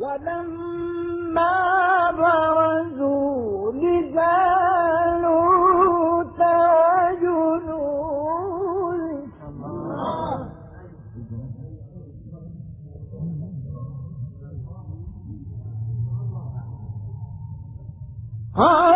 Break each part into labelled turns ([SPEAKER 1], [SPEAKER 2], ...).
[SPEAKER 1] ولما برزوا لجالوت وجنوده قالوا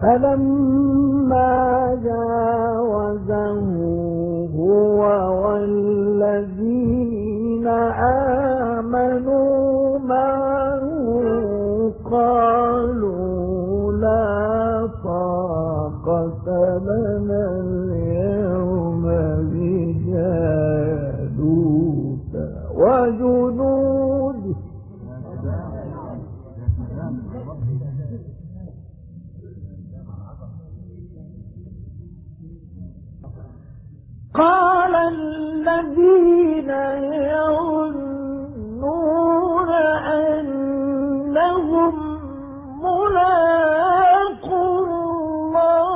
[SPEAKER 1] فلما جاوزه هو والذين قال الذين يظنون أنهم ملاقوا الله.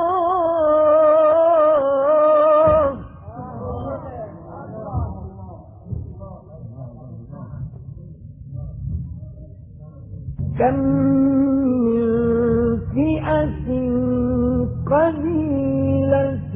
[SPEAKER 1] كم من فئة قليلة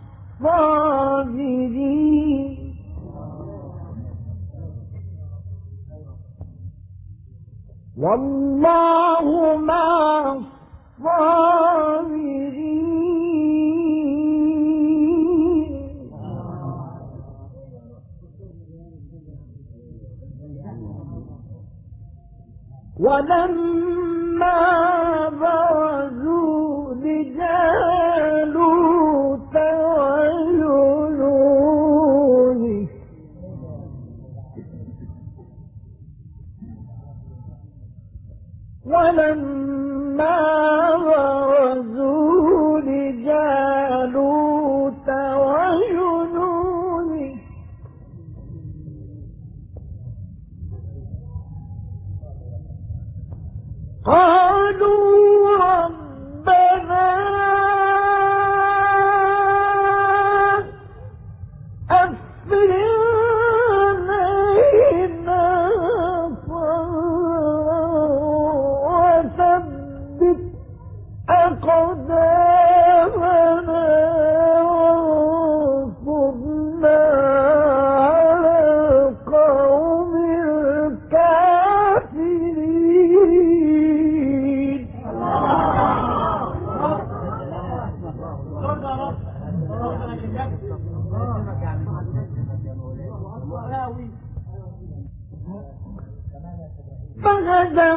[SPEAKER 1] والله مع الصابرين. ولما برزوا لجالوت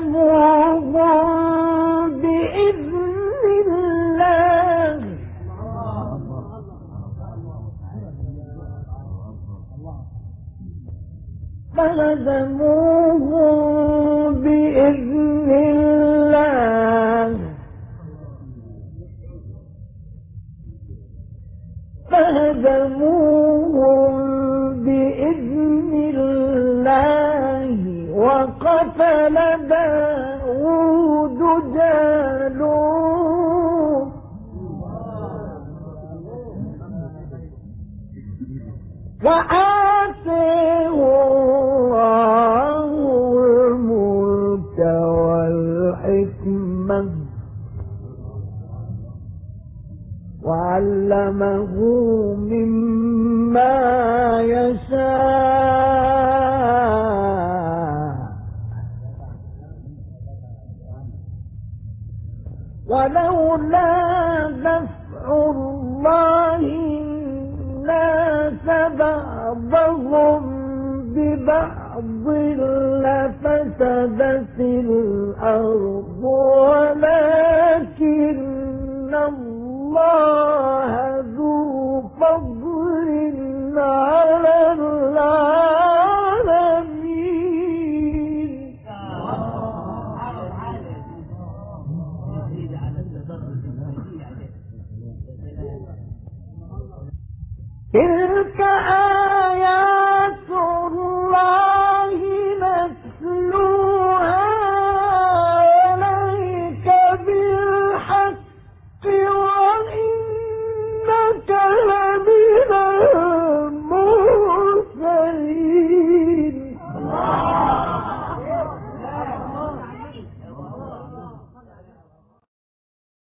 [SPEAKER 1] فهزموهم بإذن الله. فهزموهم بإذن الله وأ ببعض لفسدت الأرض.